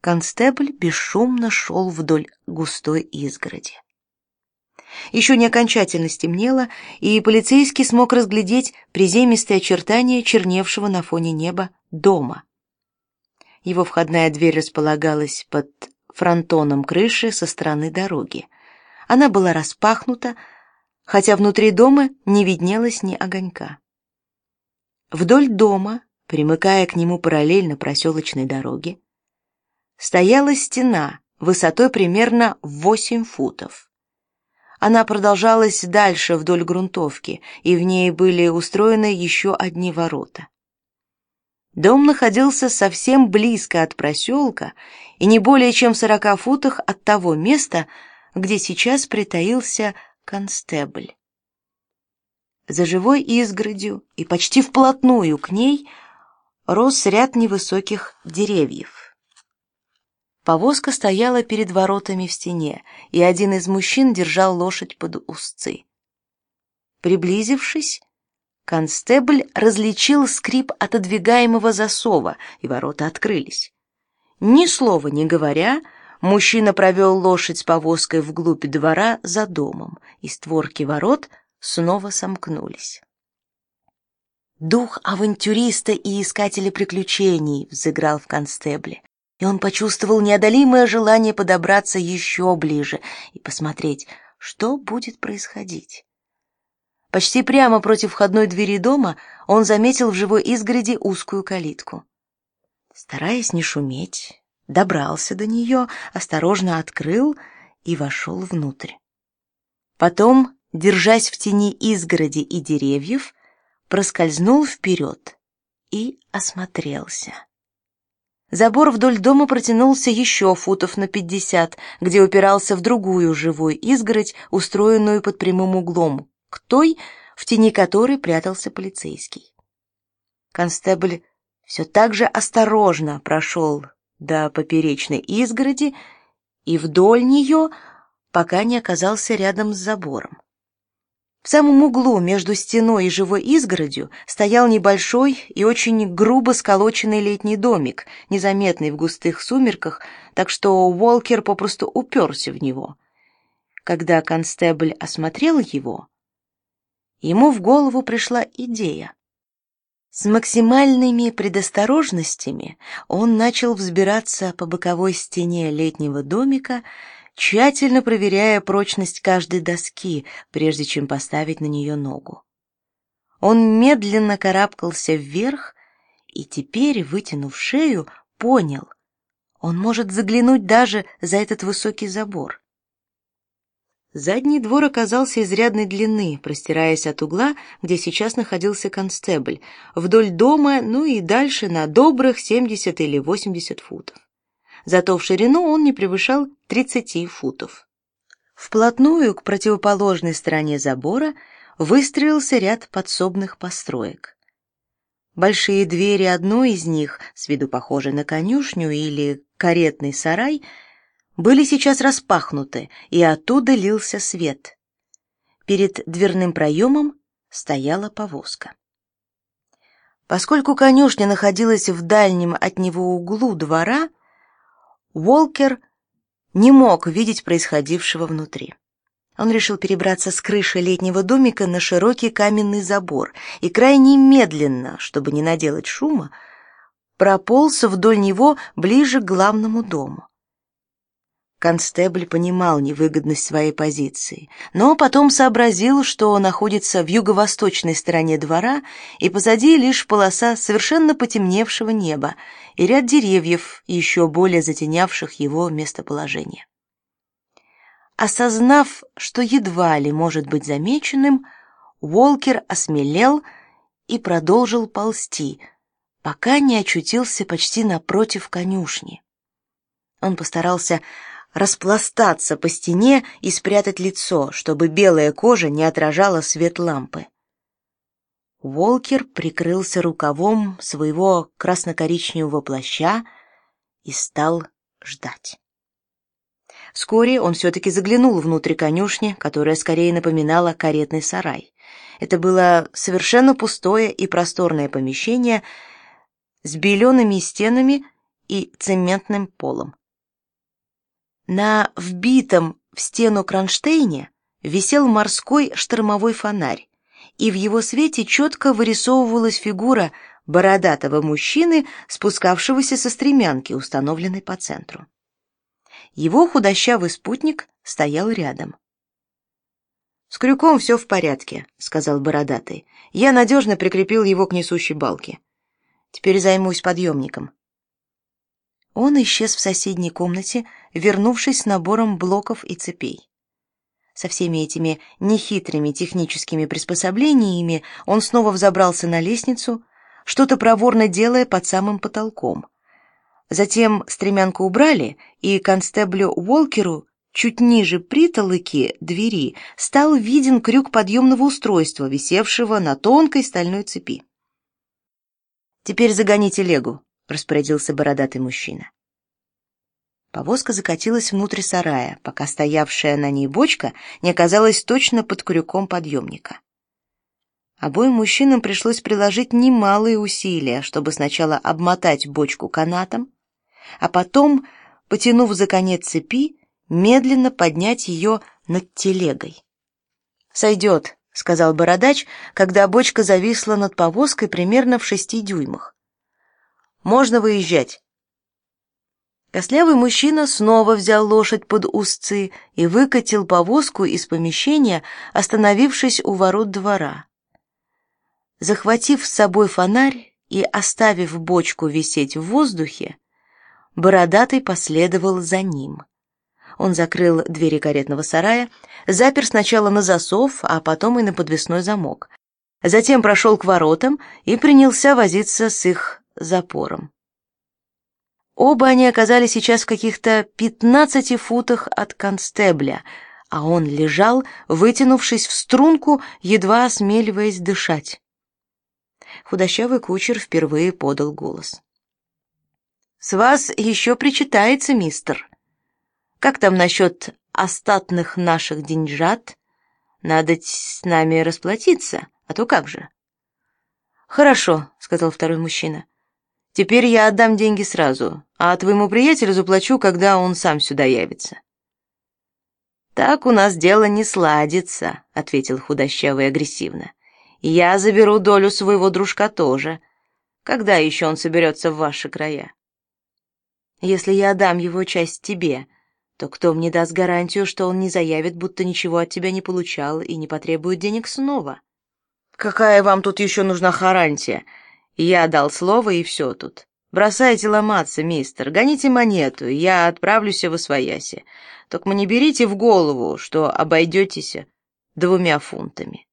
констебль бесшумно шел вдоль густой изгороди. Еще не окончательно стемнело, и полицейский смог разглядеть приземистые очертания черневшего на фоне неба дома. Его входная дверь располагалась под фронтоном крыши со стороны дороги. Она была распахнута, хотя внутри дома не виднелось ни огонька. Вдоль дома, примыкая к нему параллельно проселочной дороге, стояла стена высотой примерно в 8 футов. Она продолжалась дальше вдоль грунтовки, и в ней были устроены еще одни ворота. Дом находился совсем близко от проселка и не более чем в сорока футах от того места, где сейчас притаился констебль. За живой изгородью и почти вплотную к ней рос ряд невысоких деревьев. Повозка стояла перед воротами в стене, и один из мужчин держал лошадь под узцы. Приблизившись, констебль различил скрип отодвигаемого засова, и ворота открылись. Ни слова не говоря, мужчина провел лошадь с повозкой вглубь двора за домом, и створки ворот снова сомкнулись. Дух авантюриста и искателя приключений взыграл в констебле, и он почувствовал неодолимое желание подобраться еще ближе и посмотреть, что будет происходить. Почти прямо против входной двери дома он заметил в живой изгороди узкую калитку. Стараясь не шуметь, добрался до нее, осторожно открыл и вошел внутрь. Потом держась в тени изгороди и деревьев, проскользнул вперед и осмотрелся. Забор вдоль дома протянулся еще футов на пятьдесят, где упирался в другую живую изгородь, устроенную под прямым углом, к той, в тени которой прятался полицейский. Констебль все так же осторожно прошел до поперечной изгороди и вдоль нее, пока не оказался рядом с забором. В самом углу между стеной и живой изгородью стоял небольшой и очень грубо сколоченный летний домик, незаметный в густых сумерках, так что Уолкер попросту уперся в него. Когда констебль осмотрел его, ему в голову пришла идея. С максимальными предосторожностями он начал взбираться по боковой стене летнего домика тщательно проверяя прочность каждой доски, прежде чем поставить на нее ногу. Он медленно карабкался вверх и теперь, вытянув шею, понял, он может заглянуть даже за этот высокий забор. Задний двор оказался изрядной длины, простираясь от угла, где сейчас находился констебль, вдоль дома, ну и дальше на добрых 70 или 80 футов зато в ширину он не превышал 30 футов. Вплотную к противоположной стороне забора выстроился ряд подсобных построек. Большие двери одной из них, с виду похожей на конюшню или каретный сарай, были сейчас распахнуты, и оттуда лился свет. Перед дверным проемом стояла повозка. Поскольку конюшня находилась в дальнем от него углу двора, Волкер не мог видеть происходившего внутри. Он решил перебраться с крыши летнего домика на широкий каменный забор и крайне медленно, чтобы не наделать шума, прополз вдоль него ближе к главному дому. Констебль понимал невыгодность своей позиции, но потом сообразил, что находится в юго-восточной стороне двора, и позади лишь полоса совершенно потемневшего неба и ряд деревьев, еще более затенявших его местоположение. Осознав, что едва ли может быть замеченным, Волкер осмелел и продолжил ползти, пока не очутился почти напротив конюшни. Он постарался распластаться по стене и спрятать лицо, чтобы белая кожа не отражала свет лампы. Волкер прикрылся рукавом своего красно-коричневого плаща и стал ждать. Вскоре он все-таки заглянул внутрь конюшни, которая скорее напоминала каретный сарай. Это было совершенно пустое и просторное помещение с белеными стенами и цементным полом. На вбитом в стену кронштейне висел морской штормовой фонарь, и в его свете четко вырисовывалась фигура бородатого мужчины, спускавшегося со стремянки, установленной по центру. Его худощавый спутник стоял рядом. «С крюком все в порядке», — сказал бородатый. «Я надежно прикрепил его к несущей балке. Теперь займусь подъемником». Он исчез в соседней комнате, вернувшись с набором блоков и цепей. Со всеми этими нехитрыми техническими приспособлениями он снова взобрался на лестницу, что-то проворно делая под самым потолком. Затем стремянку убрали, и констеблю Уолкеру чуть ниже притолоки двери стал виден крюк подъемного устройства, висевшего на тонкой стальной цепи. «Теперь загони телегу», — распорядился бородатый мужчина. Повозка закатилась внутрь сарая, пока стоявшая на ней бочка не оказалась точно под крюком подъемника. Обоим мужчинам пришлось приложить немалые усилия, чтобы сначала обмотать бочку канатом, а потом, потянув за конец цепи, медленно поднять ее над телегой. «Сойдет», — сказал бородач, когда бочка зависла над повозкой примерно в шести дюймах. «Можно выезжать». Кослявый мужчина снова взял лошадь под узцы и выкатил повозку из помещения, остановившись у ворот двора. Захватив с собой фонарь и оставив бочку висеть в воздухе, бородатый последовал за ним. Он закрыл двери каретного сарая, запер сначала на засов, а потом и на подвесной замок. Затем прошел к воротам и принялся возиться с их запором. Оба они оказались сейчас в каких-то пятнадцати футах от констебля, а он лежал, вытянувшись в струнку, едва осмеливаясь дышать худощавый кучер впервые подал голос. «С вас еще причитается, мистер. Как там насчет остатных наших деньжат? Надо с нами расплатиться, а то как же?» «Хорошо», — сказал второй мужчина. «Теперь я отдам деньги сразу, а твоему приятелю заплачу, когда он сам сюда явится». «Так у нас дело не сладится», — ответил худощавый агрессивно. Я заберу долю своего дружка тоже. Когда еще он соберется в ваши края? Если я отдам его часть тебе, то кто мне даст гарантию, что он не заявит, будто ничего от тебя не получал и не потребует денег снова? Какая вам тут еще нужна гарантия? Я дал слово, и все тут. Бросайте ломаться, мистер, гоните монету, я отправлюсь в Освояси. Только не берите в голову, что обойдетесь двумя фунтами.